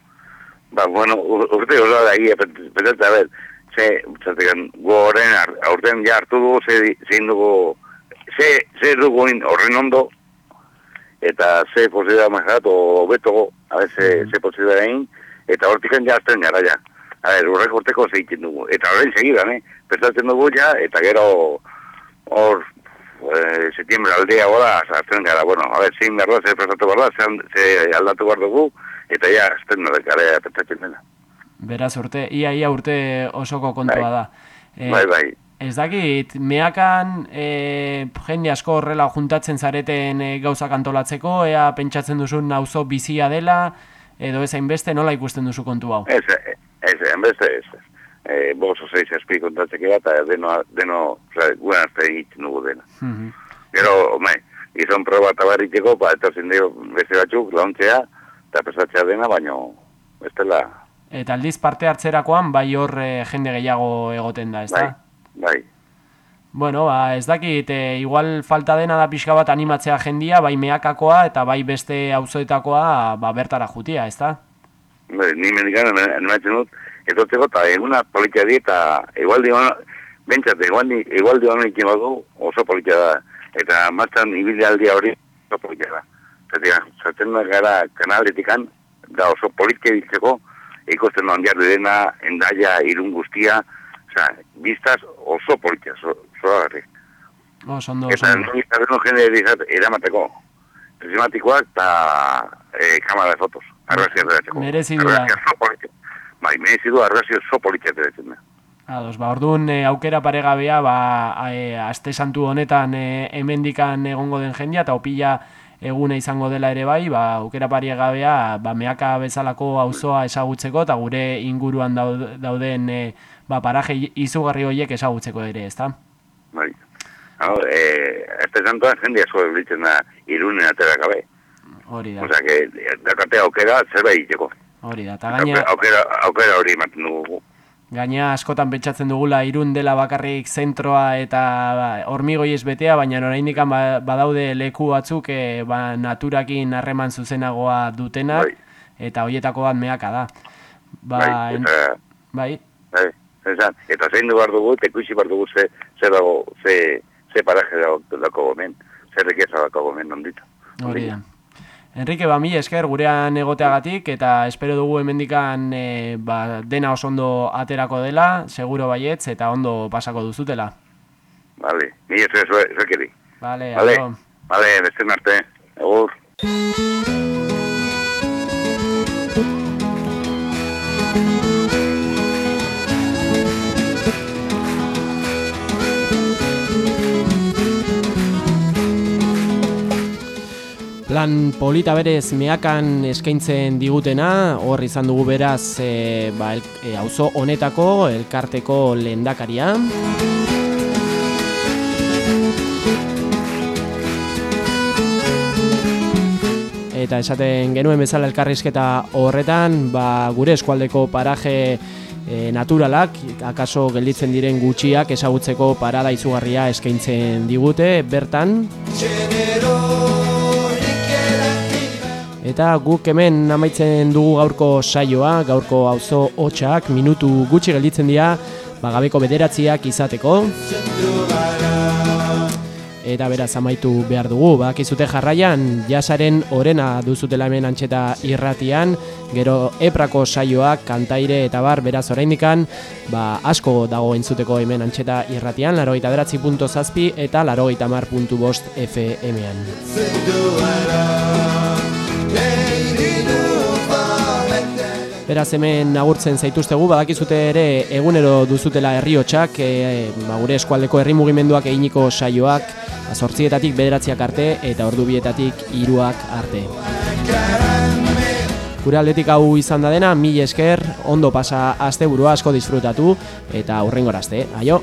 Ba, bueno, ur- urte oso da egia, pentsatzen, a ber, ze, zatekan, gu horren, ar- aurten ja hartu dugu, ze, zein dugu, ze, ze dugu horren ondo, eta ze posibilidad mahat, o beto, a ber, ze, ze posibilidad egin, eta hortikan ja azten gara ja. A ber, urrek urteko zeitzen dugu. Eta horrein segidan, eh? Prestatzen dugu ja, eta gero, hor, eh, septiembre aldea gora, azten gara, bueno, a ber, zein behar da, ze prestatu behar da, ze, aldatu behar dugu, eta ja, azten gara, prestatzen dena. Beraz urte, ia ia urte osoko kontua da. E, Bai, bai. Ez dakit, meakan e, jende asko horrela juntatzen zareten e, gauzak antolatzeko, ea pentsatzen duzun auzo bizia dela, edo ez hainbeste nola ikusten duzu kontu hau. Ez, eh, ez, enbeste ez. ez. Eh, bos o seis espi kontatzekea eta deno, deno, guen arte egiten dugu dena. Mhm. Gero, ome, gizon proba eta barriteko, ba, etortzen dio beste batzuk, launtzea, eta pesatzea dena, baino, ez dela, Eta aldiz parte hartzerakoan bai hor e, jende gehiago egoten da, ez da? bai. Bueno, ba, ez dakit, e, igual falta dena da pixka bat animatzea jendia, bai meakakoa eta bai beste auzoetakoa ba, bertara jutia, ez da? Bai, ni mendikan animatzen dut, etortzeko, eta eguna politia di, eta igual dio, bentsat, egualdi, egualdi honek badu oso politia da. Eta martzan ibilialdia hori oso politia da. Zaten, zaten gara kanaletikan, da oso politia ditzeko, ikusten jarri dena, endaia, irun guztia, oza, biztaz oso politia, oso agarri. Oso ondo, Eta nire zabeno jende dizat eramateko, prismatikoak eta e, kamara de fotos, argazia ateratzeko. Merezi du da. Argazia oso politia. Bai, merezi du argazia oso politia ateratzen da. Ados, ba, orduan e, aukera paregabea, ba, e, aste santu honetan e, hemendikan egongo den jendia, eta opila egune izango dela ere bai, ba, aukera paregabea, ba, meaka bezalako auzoa ezagutzeko, eta gure inguruan daud- dauden e, ba, paraje izugarri horiek ezagutzeko ere, ezta? Bai. Hau, e, este santuan jende asko biltzen da irunen atera gabe. Hori da, Osea, que dakate aukera zerbait egiteko. hori da. Eta gaina, Aukera, aukera hori ematen dugu. gaina askotan pentsatzen dugula irun dela bakarrik zentroa eta ba, hormigoiez betea, baina oraindik ba, badaude leku batzuk e, ba, naturakin harreman zuzenagoa dutenak, eta hoietako bat meaka da. Ba, bai, eta, bai, bai, esan, eta zein du behar dugu, ikusi behar dugu ze, ze dago, ze, ze paraje dago, dago gomen, ze rekeza dago gomen ondita. hori da. Enrique, ba, mila esker gurean egoteagatik, eta espero dugu hemendikan e, ba, dena oso ondo aterako dela, seguro baietz, eta ondo pasako duzutela. Vale, ez ez zuekeri. Vale, Vale, vale, beste arte, egur. Plan polita berez meakan eskaintzen digutena, hor izan dugu beraz e, ba, el, e, auzo honetako elkarteko lehendakaria. Eta esaten genuen bezala elkarrizketa horretan, ba, gure eskualdeko paraje e, naturalak, akaso gelditzen diren gutxiak ezagutzeko parada izugarria eskaintzen digute bertan. Eta guk hemen amaitzen dugu gaurko saioa, gaurko auzo hotxak, minutu gutxi gelditzen dira, bagabeko bederatziak izateko. Eta beraz amaitu behar dugu, bakizute jarraian, jasaren orena duzutela hemen antxeta irratian, gero eprako saioak, kantaire eta bar, beraz oraindikan, ba, asko dago entzuteko hemen antxeta irratian, larogeita beratzi punto zazpi eta larogeita mar puntu bost FM-ean. Beraz hemen agurtzen zaituztegu, badakizute ere egunero duzutela herriotxak, e, ba, gure eskualdeko herri mugimenduak eginiko saioak, ba, zortzietatik bederatziak arte eta ordubietatik hiruak arte. Gure aldetik hau izan da dena, mil esker, ondo pasa asteburua asko disfrutatu eta hurrengorazte. Aio!